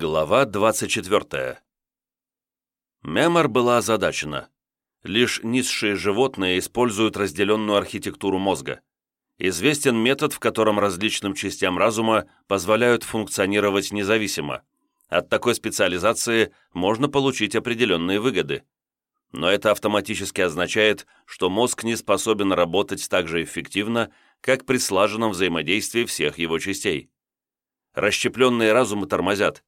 Глава 24. Мемор была озадачена. Лишь низшие животные используют разделенную архитектуру мозга. Известен метод, в котором различным частям разума позволяют функционировать независимо. От такой специализации можно получить определенные выгоды. Но это автоматически означает, что мозг не способен работать так же эффективно, как при слаженном взаимодействии всех его частей. Расщепленные разумы тормозят,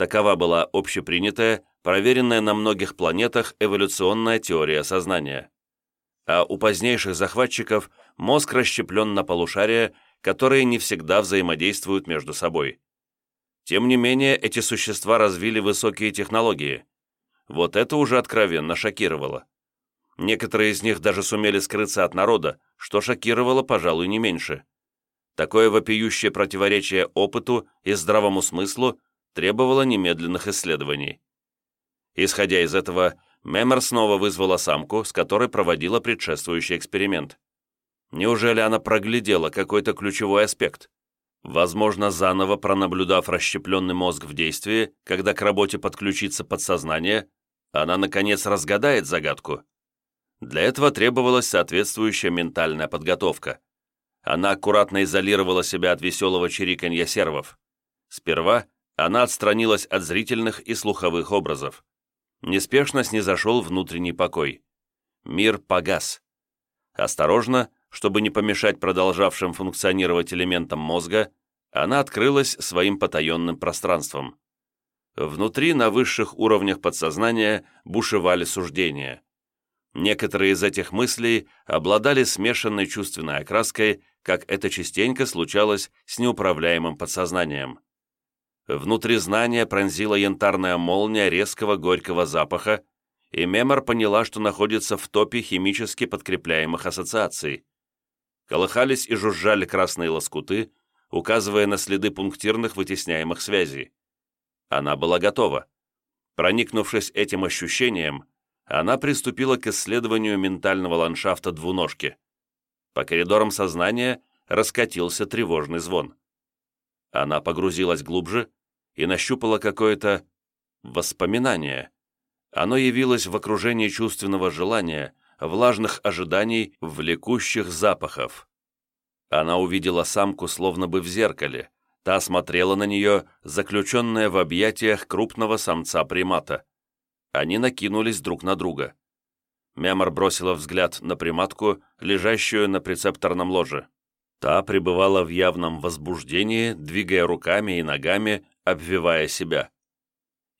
Такова была общепринятая, проверенная на многих планетах эволюционная теория сознания. А у позднейших захватчиков мозг расщеплен на полушария, которые не всегда взаимодействуют между собой. Тем не менее, эти существа развили высокие технологии. Вот это уже откровенно шокировало. Некоторые из них даже сумели скрыться от народа, что шокировало, пожалуй, не меньше. Такое вопиющее противоречие опыту и здравому смыслу требовало немедленных исследований. Исходя из этого, Мемер снова вызвала самку, с которой проводила предшествующий эксперимент. Неужели она проглядела какой-то ключевой аспект? Возможно, заново пронаблюдав расщепленный мозг в действии, когда к работе подключится подсознание, она, наконец, разгадает загадку. Для этого требовалась соответствующая ментальная подготовка. Она аккуратно изолировала себя от веселого чириканья сервов. Сперва она отстранилась от зрительных и слуховых образов. Неспешно снизошел внутренний покой. Мир погас. Осторожно, чтобы не помешать продолжавшим функционировать элементам мозга, она открылась своим потаенным пространством. Внутри, на высших уровнях подсознания, бушевали суждения. Некоторые из этих мыслей обладали смешанной чувственной окраской, как это частенько случалось с неуправляемым подсознанием. Внутри знания пронзила янтарная молния резкого горького запаха, и Мемор поняла, что находится в топе химически подкрепляемых ассоциаций. Колыхались и жужжали красные лоскуты, указывая на следы пунктирных вытесняемых связей. Она была готова. Проникнувшись этим ощущением, она приступила к исследованию ментального ландшафта двуножки. По коридорам сознания раскатился тревожный звон. Она погрузилась глубже и нащупала какое-то воспоминание. Оно явилось в окружении чувственного желания, влажных ожиданий, влекущих запахов. Она увидела самку словно бы в зеркале. Та смотрела на нее, заключенная в объятиях крупного самца-примата. Они накинулись друг на друга. Мямор бросила взгляд на приматку, лежащую на прецепторном ложе. Та пребывала в явном возбуждении, двигая руками и ногами, обвивая себя.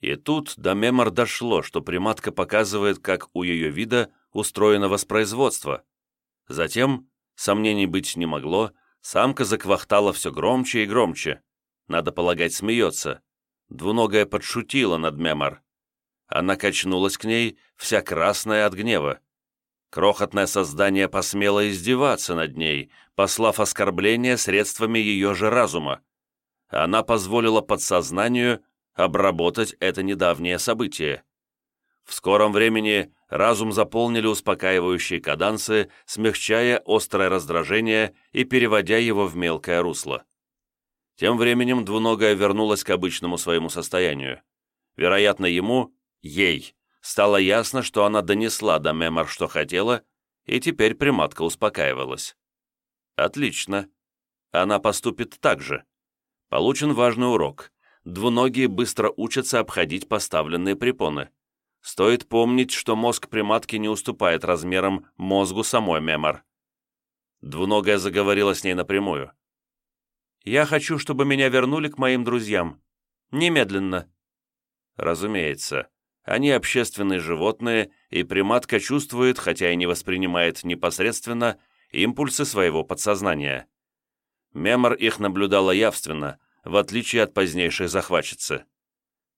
И тут до Мемор дошло, что приматка показывает, как у ее вида устроено воспроизводство. Затем, сомнений быть не могло, самка заквахтала все громче и громче. Надо полагать, смеется. Двуногая подшутила над Мемор. Она качнулась к ней, вся красная от гнева. Крохотное создание посмело издеваться над ней, послав оскорбление средствами ее же разума она позволила подсознанию обработать это недавнее событие. В скором времени разум заполнили успокаивающие кадансы, смягчая острое раздражение и переводя его в мелкое русло. Тем временем двуногая вернулась к обычному своему состоянию. Вероятно, ему, ей, стало ясно, что она донесла до Мемор, что хотела, и теперь приматка успокаивалась. Отлично. Она поступит так же. Получен важный урок. Двуногие быстро учатся обходить поставленные препоны. Стоит помнить, что мозг приматки не уступает размерам мозгу самой мемор. Двуногая заговорила с ней напрямую. «Я хочу, чтобы меня вернули к моим друзьям. Немедленно». Разумеется, они общественные животные, и приматка чувствует, хотя и не воспринимает непосредственно, импульсы своего подсознания. Мемор их наблюдала явственно, в отличие от позднейшей захватчицы.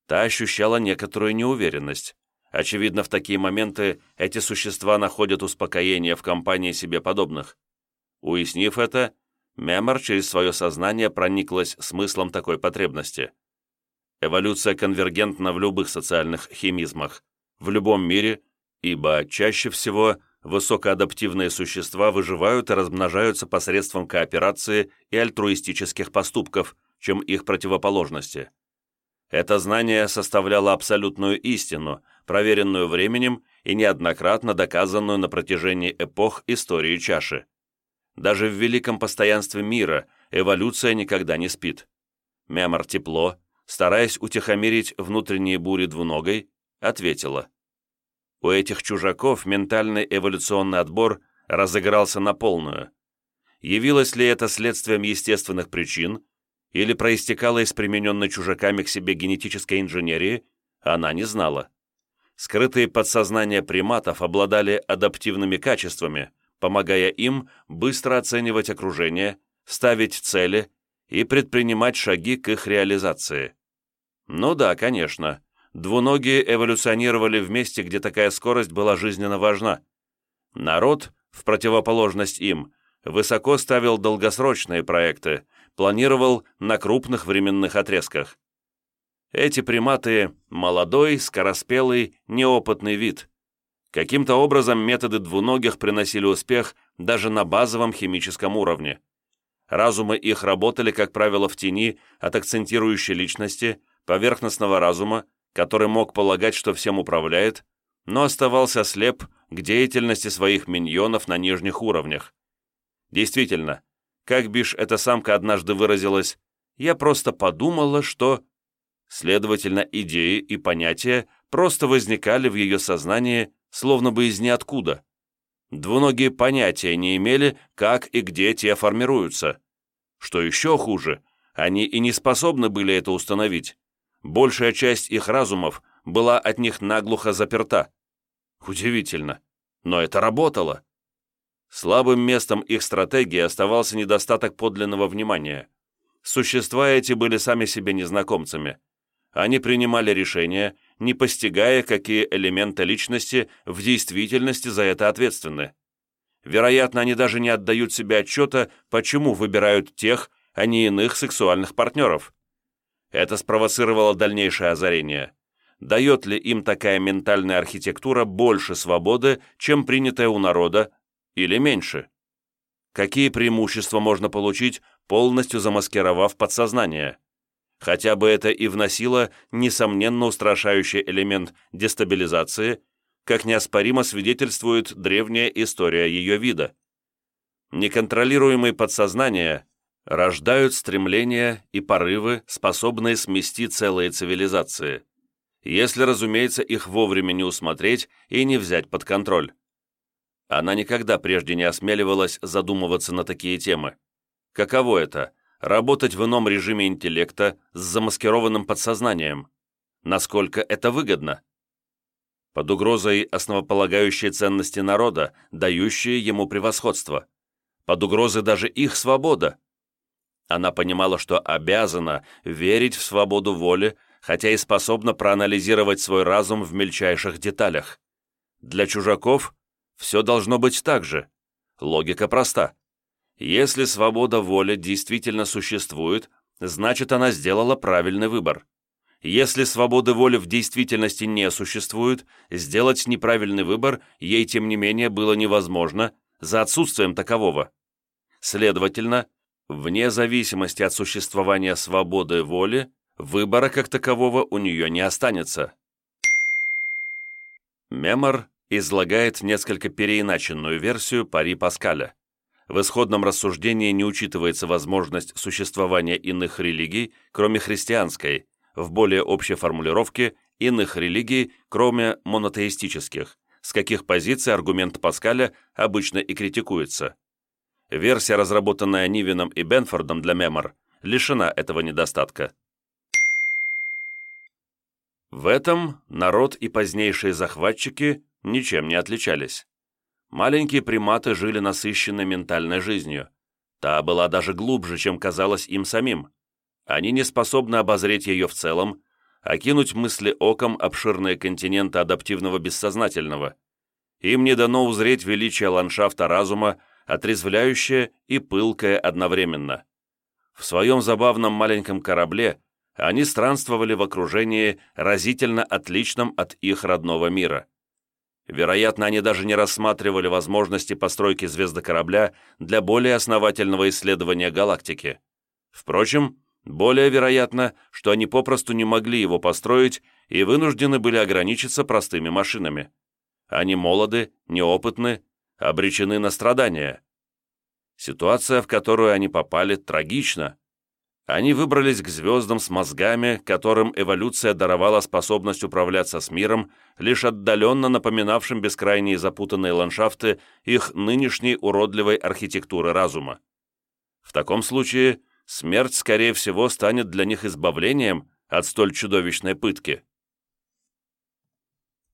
Та ощущала некоторую неуверенность. Очевидно, в такие моменты эти существа находят успокоение в компании себе подобных. Уяснив это, Мемор через свое сознание прониклась смыслом такой потребности. Эволюция конвергентна в любых социальных химизмах, в любом мире, ибо чаще всего – высокоадаптивные существа выживают и размножаются посредством кооперации и альтруистических поступков, чем их противоположности. Это знание составляло абсолютную истину, проверенную временем и неоднократно доказанную на протяжении эпох истории чаши. Даже в великом постоянстве мира эволюция никогда не спит. Мемор тепло, стараясь утихомирить внутренние бури двуногой, ответила. У этих чужаков ментальный эволюционный отбор разыгрался на полную. Явилось ли это следствием естественных причин или проистекало из примененной чужаками к себе генетической инженерии, она не знала. Скрытые подсознания приматов обладали адаптивными качествами, помогая им быстро оценивать окружение, ставить цели и предпринимать шаги к их реализации. Ну да, конечно, двуногие эволюционировали в месте, где такая скорость была жизненно важна. Народ, в противоположность им, высоко ставил долгосрочные проекты, планировал на крупных временных отрезках. Эти приматы – молодой, скороспелый, неопытный вид. Каким-то образом методы двуногих приносили успех даже на базовом химическом уровне. Разумы их работали, как правило, в тени от акцентирующей личности, поверхностного разума, который мог полагать, что всем управляет, но оставался слеп к деятельности своих миньонов на нижних уровнях. Действительно, как бишь эта самка однажды выразилась, я просто подумала, что... Следовательно, идеи и понятия просто возникали в ее сознании, словно бы из ниоткуда. Двуногие понятия не имели, как и где те формируются. Что еще хуже, они и не способны были это установить. Большая часть их разумов была от них наглухо заперта. Удивительно, но это работало. Слабым местом их стратегии оставался недостаток подлинного внимания. Существа эти были сами себе незнакомцами. Они принимали решения, не постигая, какие элементы личности в действительности за это ответственны. Вероятно, они даже не отдают себе отчета, почему выбирают тех, а не иных сексуальных партнеров. Это спровоцировало дальнейшее озарение. Дает ли им такая ментальная архитектура больше свободы, чем принятая у народа, или меньше? Какие преимущества можно получить, полностью замаскировав подсознание? Хотя бы это и вносило несомненно устрашающий элемент дестабилизации, как неоспоримо свидетельствует древняя история ее вида. Неконтролируемые подсознания рождают стремления и порывы, способные смести целые цивилизации, если, разумеется, их вовремя не усмотреть и не взять под контроль. Она никогда прежде не осмеливалась задумываться на такие темы. Каково это – работать в ином режиме интеллекта с замаскированным подсознанием? Насколько это выгодно? Под угрозой основополагающей ценности народа, дающие ему превосходство. Под угрозой даже их свобода. Она понимала, что обязана верить в свободу воли, хотя и способна проанализировать свой разум в мельчайших деталях. Для чужаков все должно быть так же. Логика проста. Если свобода воли действительно существует, значит она сделала правильный выбор. Если свободы воли в действительности не существует, сделать неправильный выбор ей, тем не менее, было невозможно за отсутствием такового. Следовательно, вне зависимости от существования свободы воли, выбора как такового у нее не останется. Мемор излагает несколько переиначенную версию пари Паскаля. В исходном рассуждении не учитывается возможность существования иных религий, кроме христианской, в более общей формулировке иных религий, кроме монотеистических, с каких позиций аргумент Паскаля обычно и критикуется. Версия, разработанная Нивином и Бенфордом для Мемор, лишена этого недостатка. В этом народ и позднейшие захватчики ничем не отличались. Маленькие приматы жили насыщенной ментальной жизнью. Та была даже глубже, чем казалось им самим. Они не способны обозреть ее в целом, окинуть мысли оком обширные континенты адаптивного бессознательного. Им не дано узреть величие ландшафта разума, отрезвляющее и пылкое одновременно. В своем забавном маленьком корабле они странствовали в окружении, разительно отличном от их родного мира. Вероятно, они даже не рассматривали возможности постройки звездокорабля для более основательного исследования галактики. Впрочем, Более вероятно, что они попросту не могли его построить и вынуждены были ограничиться простыми машинами. Они молоды, неопытны, обречены на страдания. Ситуация, в которую они попали, трагична. Они выбрались к звездам с мозгами, которым эволюция даровала способность управляться с миром, лишь отдаленно напоминавшим бескрайние запутанные ландшафты их нынешней уродливой архитектуры разума. В таком случае смерть, скорее всего, станет для них избавлением от столь чудовищной пытки.